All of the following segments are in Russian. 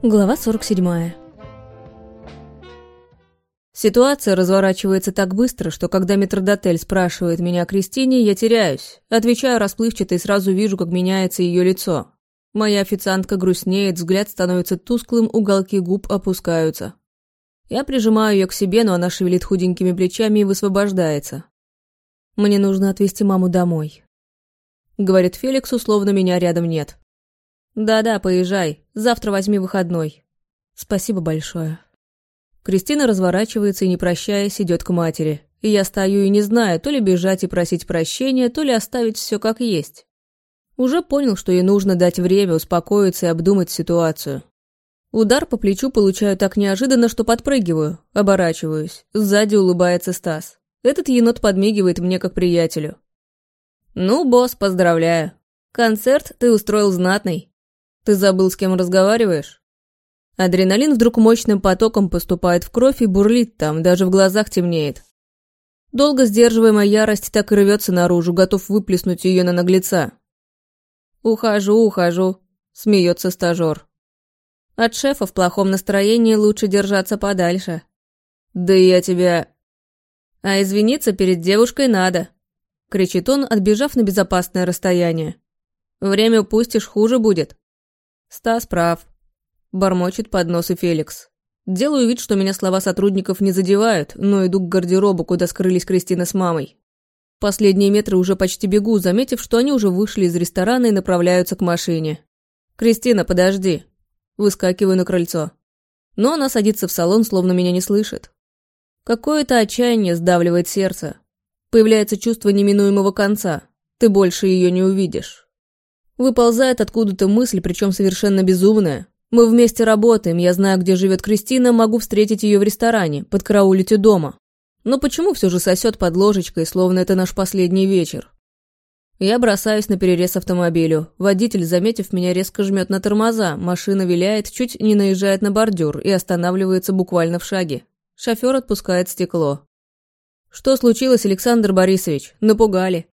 Глава 47. Ситуация разворачивается так быстро, что когда метрдотель спрашивает меня о Кристине, я теряюсь. Отвечаю расплывчато и сразу вижу, как меняется ее лицо. Моя официантка грустнеет, взгляд становится тусклым, уголки губ опускаются. Я прижимаю ее к себе, но она шевелит худенькими плечами и высвобождается. «Мне нужно отвезти маму домой», — говорит Феликс, условно меня рядом нет. «Да-да, поезжай. Завтра возьми выходной». «Спасибо большое». Кристина разворачивается и, не прощаясь, идет к матери. И я стою и не знаю, то ли бежать и просить прощения, то ли оставить все как есть. Уже понял, что ей нужно дать время успокоиться и обдумать ситуацию. Удар по плечу получаю так неожиданно, что подпрыгиваю, оборачиваюсь. Сзади улыбается Стас. Этот енот подмигивает мне как приятелю. «Ну, босс, поздравляю. Концерт ты устроил знатный. Ты забыл, с кем разговариваешь?» Адреналин вдруг мощным потоком поступает в кровь и бурлит там, даже в глазах темнеет. Долго сдерживаемая ярость так и рвется наружу, готов выплеснуть ее на наглеца. «Ухожу, ухожу», — смеется стажер. От шефа в плохом настроении лучше держаться подальше. «Да я тебя...» «А извиниться перед девушкой надо», — кричит он, отбежав на безопасное расстояние. «Время упустишь, хуже будет». Стас прав. Бормочет под нос и Феликс. Делаю вид, что меня слова сотрудников не задевают, но иду к гардеробу, куда скрылись Кристина с мамой. Последние метры уже почти бегу, заметив, что они уже вышли из ресторана и направляются к машине. «Кристина, подожди!» Выскакиваю на крыльцо. Но она садится в салон, словно меня не слышит. Какое-то отчаяние сдавливает сердце. Появляется чувство неминуемого конца. Ты больше ее не увидишь. Выползает откуда-то мысль, причем совершенно безумная. Мы вместе работаем, я знаю, где живет Кристина, могу встретить ее в ресторане, подкараулить у дома. Но почему все же сосет под ложечкой, словно это наш последний вечер? Я бросаюсь на перерез автомобилю. Водитель, заметив меня, резко жмет на тормоза, машина виляет, чуть не наезжает на бордюр и останавливается буквально в шаге. Шофер отпускает стекло. «Что случилось, Александр Борисович? Напугали».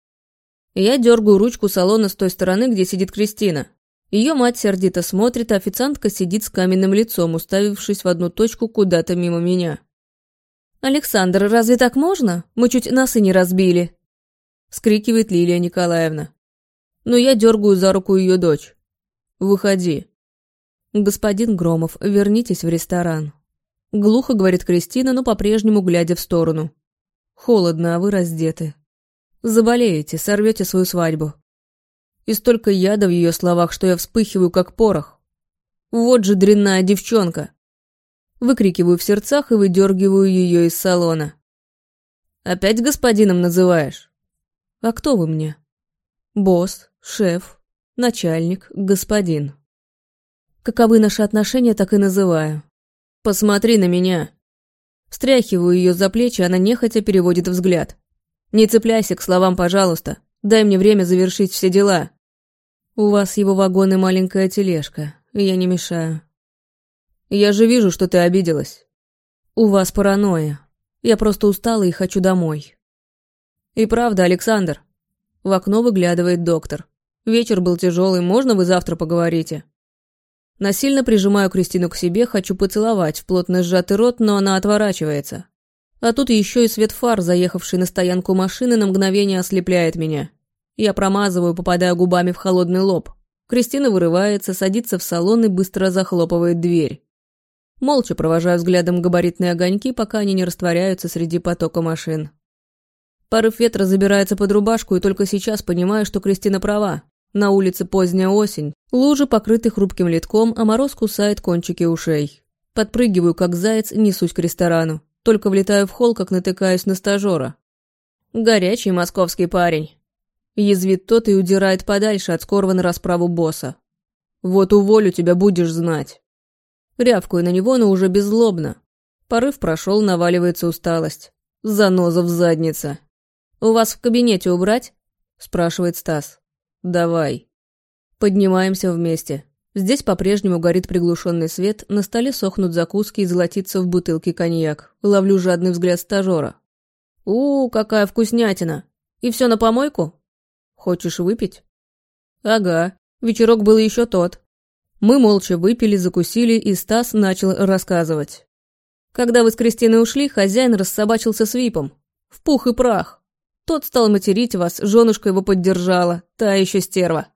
Я дергаю ручку салона с той стороны, где сидит Кристина. Ее мать сердито смотрит, а официантка сидит с каменным лицом, уставившись в одну точку куда-то мимо меня. «Александр, разве так можно? Мы чуть носы не разбили!» Скрикивает Лилия Николаевна. Но я дергаю за руку ее дочь. «Выходи». «Господин Громов, вернитесь в ресторан». Глухо говорит Кристина, но по-прежнему глядя в сторону. «Холодно, а вы раздеты». Заболеете, сорвете свою свадьбу. И столько яда в ее словах, что я вспыхиваю, как порох. Вот же дрянная девчонка. Выкрикиваю в сердцах и выдергиваю ее из салона. Опять господином называешь? А кто вы мне? Босс, шеф, начальник, господин. Каковы наши отношения, так и называю. Посмотри на меня. Встряхиваю ее за плечи, она нехотя переводит взгляд. Не цепляйся к словам, пожалуйста. Дай мне время завершить все дела. У вас его вагон и маленькая тележка. Я не мешаю. Я же вижу, что ты обиделась. У вас паранойя. Я просто устала и хочу домой. И правда, Александр. В окно выглядывает доктор. Вечер был тяжелый, можно вы завтра поговорите? Насильно прижимаю Кристину к себе, хочу поцеловать в плотно сжатый рот, но она отворачивается. А тут еще и свет фар, заехавший на стоянку машины, на мгновение ослепляет меня. Я промазываю, попадая губами в холодный лоб. Кристина вырывается, садится в салон и быстро захлопывает дверь. Молча провожаю взглядом габаритные огоньки, пока они не растворяются среди потока машин. Порыв ветра забирается под рубашку, и только сейчас понимаю, что Кристина права. На улице поздняя осень, лужи покрыты хрупким литком, а мороз кусает кончики ушей. Подпрыгиваю, как заяц, несусь к ресторану. Только влетаю в холл, как натыкаюсь на стажера. Горячий московский парень. Язвит тот и удирает подальше от скорого на расправу босса. Вот уволю тебя, будешь знать. Рявкую на него, но уже беззлобно. Порыв прошел, наваливается усталость. Заноза в заднице. «У вас в кабинете убрать?» – спрашивает Стас. «Давай». Поднимаемся вместе. Здесь по-прежнему горит приглушенный свет, на столе сохнут закуски и золотится в бутылке коньяк. Ловлю жадный взгляд стажера. у, какая вкуснятина! И все на помойку? Хочешь выпить? Ага, вечерок был еще тот. Мы молча выпили, закусили, и Стас начал рассказывать. Когда вы с Кристиной ушли, хозяин рассобачился с Випом. В пух и прах. Тот стал материть вас, женушка его поддержала, та еще стерва.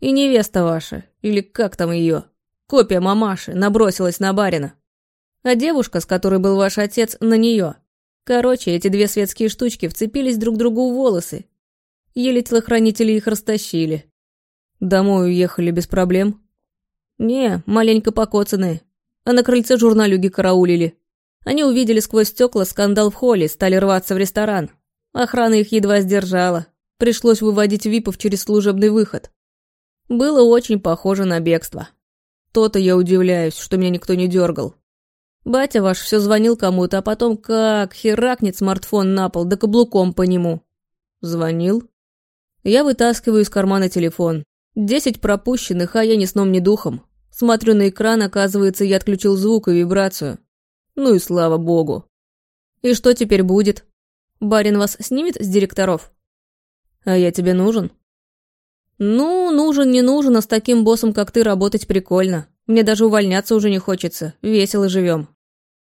И невеста ваша, или как там ее, копия мамаши, набросилась на барина. А девушка, с которой был ваш отец, на нее. Короче, эти две светские штучки вцепились друг другу в волосы. Еле телохранители их растащили. Домой уехали без проблем? Не, маленько покоцанные. А на крыльце журналюги караулили. Они увидели сквозь стекла скандал в холле, стали рваться в ресторан. Охрана их едва сдержала. Пришлось выводить випов через служебный выход. Было очень похоже на бегство. То-то я удивляюсь, что меня никто не дергал. Батя ваш все звонил кому-то, а потом как херакнет смартфон на пол, да каблуком по нему. Звонил? Я вытаскиваю из кармана телефон. Десять пропущенных, а я ни сном, ни духом. Смотрю на экран, оказывается, я отключил звук и вибрацию. Ну и слава богу. И что теперь будет? Барин вас снимет с директоров? А я тебе нужен? Ну, нужен, не нужен, а с таким боссом, как ты, работать прикольно. Мне даже увольняться уже не хочется. Весело живем.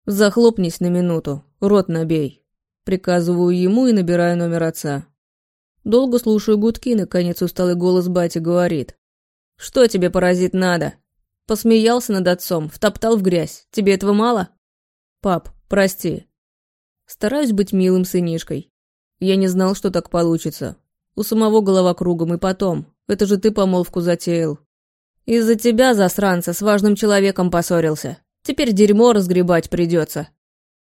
«Захлопнись на минуту, рот набей». Приказываю ему и набираю номер отца. Долго слушаю гудки, наконец усталый голос бати говорит. «Что тебе, паразит, надо?» Посмеялся над отцом, втоптал в грязь. Тебе этого мало? Пап, прости. Стараюсь быть милым сынишкой. Я не знал, что так получится. У самого голова кругом, и потом. Это же ты помолвку затеял. Из-за тебя, засранца, с важным человеком поссорился. Теперь дерьмо разгребать придется.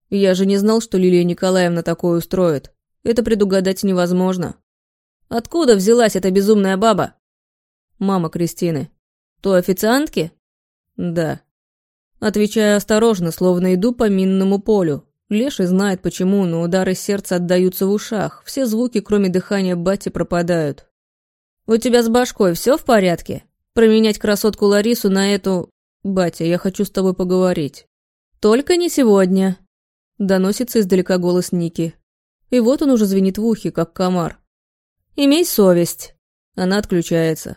Я же не знал, что Лилия Николаевна такое устроит. Это предугадать невозможно. Откуда взялась эта безумная баба? Мама Кристины. То официантки? Да. Отвечаю осторожно, словно иду по минному полю. Леший знает почему, но удары сердца отдаются в ушах. Все звуки, кроме дыхания бати, пропадают. «У тебя с башкой все в порядке? Променять красотку Ларису на эту... «Батя, я хочу с тобой поговорить». «Только не сегодня», — доносится издалека голос Ники. И вот он уже звенит в ухе, как комар. «Имей совесть». Она отключается.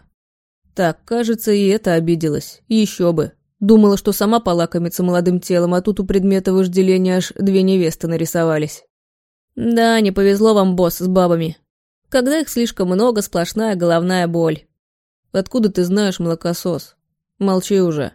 Так, кажется, и это обиделась. Еще бы. Думала, что сама полакомится молодым телом, а тут у предмета вожделения аж две невесты нарисовались. Да, не повезло вам, босс, с бабами. Когда их слишком много, сплошная головная боль. Откуда ты знаешь, молокосос? Молчи уже.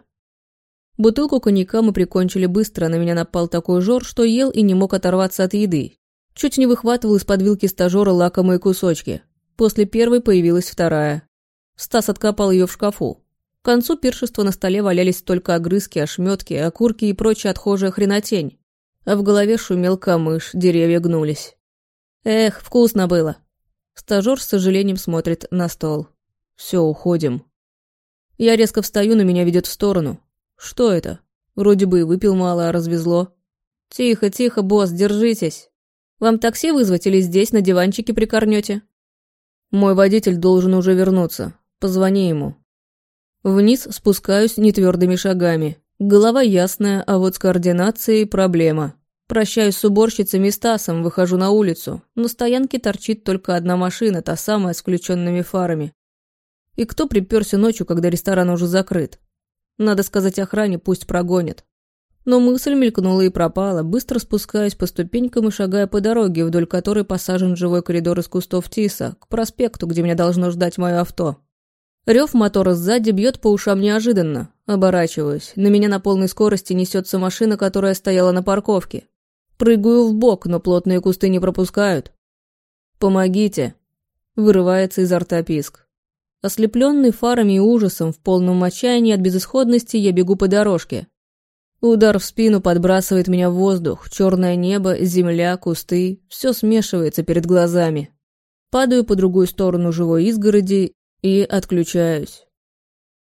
Бутылку коньяка мы прикончили быстро, на меня напал такой жор, что ел и не мог оторваться от еды. Чуть не выхватывал из-под вилки стажера лакомые кусочки. После первой появилась вторая. Стас откопал ее в шкафу. К концу пиршества на столе валялись только огрызки, ошметки, окурки и прочая отхожая хренотень. А в голове шумел камыш, деревья гнулись. Эх, вкусно было. Стажер с сожалением смотрит на стол. Все, уходим. Я резко встаю, но меня ведет в сторону. «Что это? Вроде бы и выпил мало, а развезло». «Тихо, тихо, босс, держитесь. Вам такси вызвать или здесь на диванчике прикорнете?» «Мой водитель должен уже вернуться. Позвони ему». Вниз спускаюсь нетвердыми шагами. Голова ясная, а вот с координацией проблема. Прощаюсь с уборщицами и Стасом, выхожу на улицу. На стоянке торчит только одна машина, та самая с включенными фарами. И кто приперся ночью, когда ресторан уже закрыт? Надо сказать охране, пусть прогонит. Но мысль мелькнула и пропала, быстро спускаясь по ступенькам и шагая по дороге, вдоль которой посажен живой коридор из кустов тиса, к проспекту, где меня должно ждать мое авто. Рев мотора сзади бьет по ушам неожиданно. Оборачиваюсь. На меня на полной скорости несется машина, которая стояла на парковке. Прыгаю в бок, но плотные кусты не пропускают. «Помогите!» Вырывается изо рта писк. Ослепленный фарами и ужасом, в полном отчаянии от безысходности, я бегу по дорожке. Удар в спину подбрасывает меня в воздух, черное небо, земля, кусты, все смешивается перед глазами. Падаю по другую сторону живой изгороди и отключаюсь.